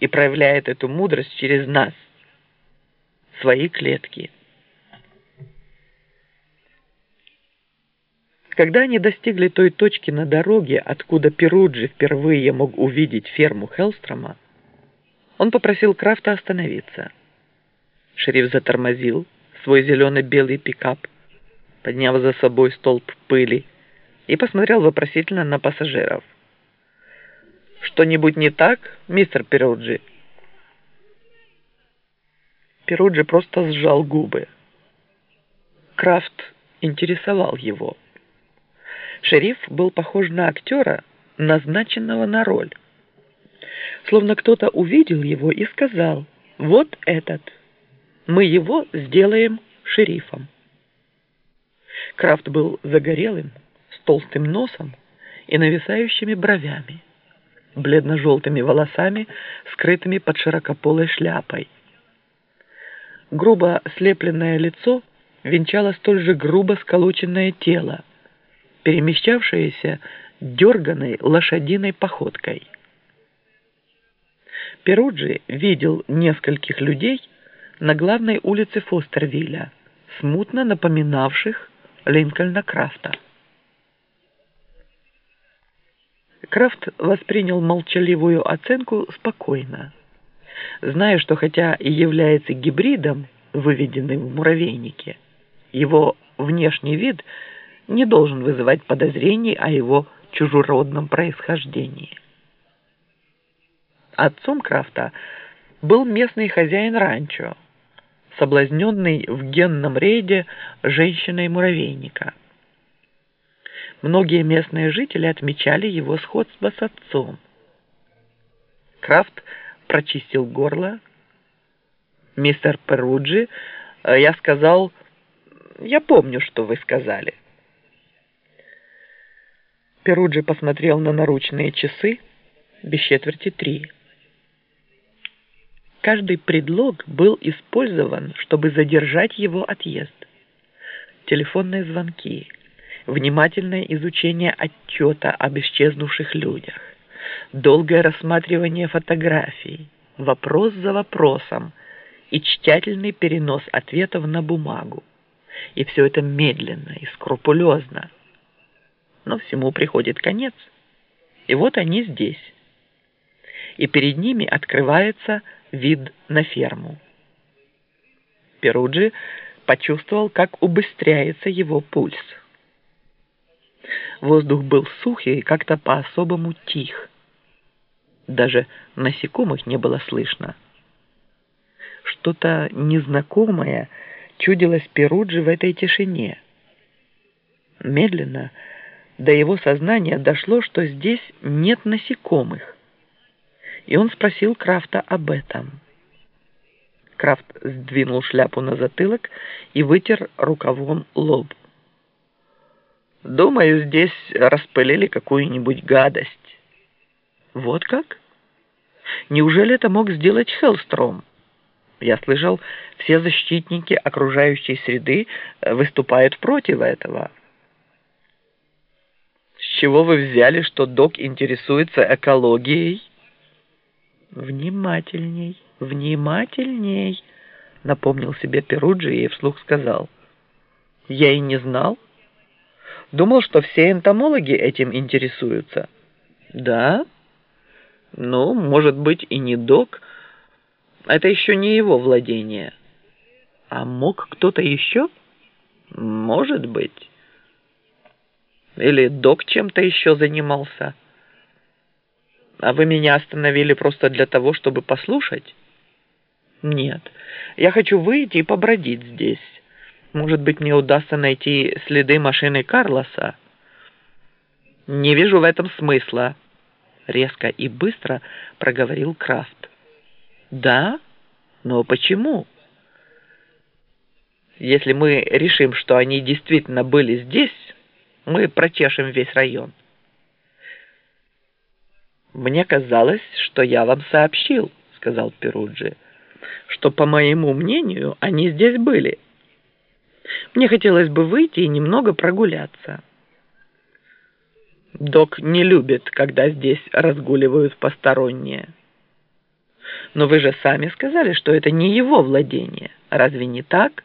и проявляет эту мудрость через нас, свои клетки. Когда они достигли той точки на дороге, откуда Перуджи впервые мог увидеть ферму Хелстрома, он попросил Крафта остановиться. Шериф затормозил свой зеленый-белый пикап, подняв за собой столб пыли, и посмотрел вопросительно на пассажиров. «Что-нибудь не так, мистер Перуджи?» Перуджи просто сжал губы. Крафт интересовал его. Шериф был похож на актера, назначенного на роль. Словно кто-то увидел его и сказал, «Вот этот, мы его сделаем шерифом». Крафт был загорелым, с толстым носом и нависающими бровями, бледно-желтыми волосами, скрытыми под широкополой шляпой. Грубо слепленное лицо венчало столь же грубо сколоченное тело, перемещавшееся дерганой лошадиной походкой. Перуджи видел нескольких людей на главной улице Фостервилля, смутно напоминавших Линкольна Крафта. Крафт воспринял молчаливую оценку спокойно, зная, что хотя и является гибридом, выведенным в муравейнике, его внешний вид – не должен вызывать подозрений о его чужеродном происхождении. Отцом Крафта был местный хозяин ранчо, соблазненный в генном рейде женщиной-муравейника. Многие местные жители отмечали его сходство с отцом. Крафт прочистил горло. «Мистер Перуджи, я сказал... Я помню, что вы сказали». Перуджи посмотрел на наручные часы без четверти три. Каждый предлог был использован, чтобы задержать его отъезд. Телефонные звонки, внимательное изучение отчета об исчезнувших людях, долгое рассматривание фотографий, вопрос за вопросом и тщательный перенос ответов на бумагу. И все это медленно и скрупулезно – но всему приходит конец. И вот они здесь. И перед ними открывается вид на ферму. Перуджи почувствовал, как убыстряется его пульс. Воздух был сухий и как-то по-особому тих. Даже насекомых не было слышно. Что-то незнакомое чудилось Перуджи в этой тишине. Медленно, до его сознания дошло, что здесь нет насекомых. И он спросил Крафта об этом. Крафт сдвинул шляпу на затылок и вытер рукавом лоб. «Думаю, здесь распылили какую-нибудь гадость». «Вот как? Неужели это мог сделать Хеллстром?» Я слышал, все защитники окружающей среды выступают против этого чего вы взяли, что док интересуется экологией?» «Внимательней, внимательней», — напомнил себе Перуджи и вслух сказал. «Я и не знал. Думал, что все энтомологи этим интересуются». «Да? Ну, может быть, и не док. Это еще не его владение. А мог кто-то еще? Может быть». Или док чем-то еще занимался? А вы меня остановили просто для того, чтобы послушать? Нет, я хочу выйти и побродить здесь. Может быть, мне удастся найти следы машины Карлоса? Не вижу в этом смысла. Резко и быстро проговорил Крафт. Да? Но почему? Если мы решим, что они действительно были здесь мы прочешем весь район. «Мне казалось, что я вам сообщил», — сказал Перуджи, «что, по моему мнению, они здесь были. Мне хотелось бы выйти и немного прогуляться». Док не любит, когда здесь разгуливают посторонние. Но вы же сами сказали, что это не его владение. Разве не так?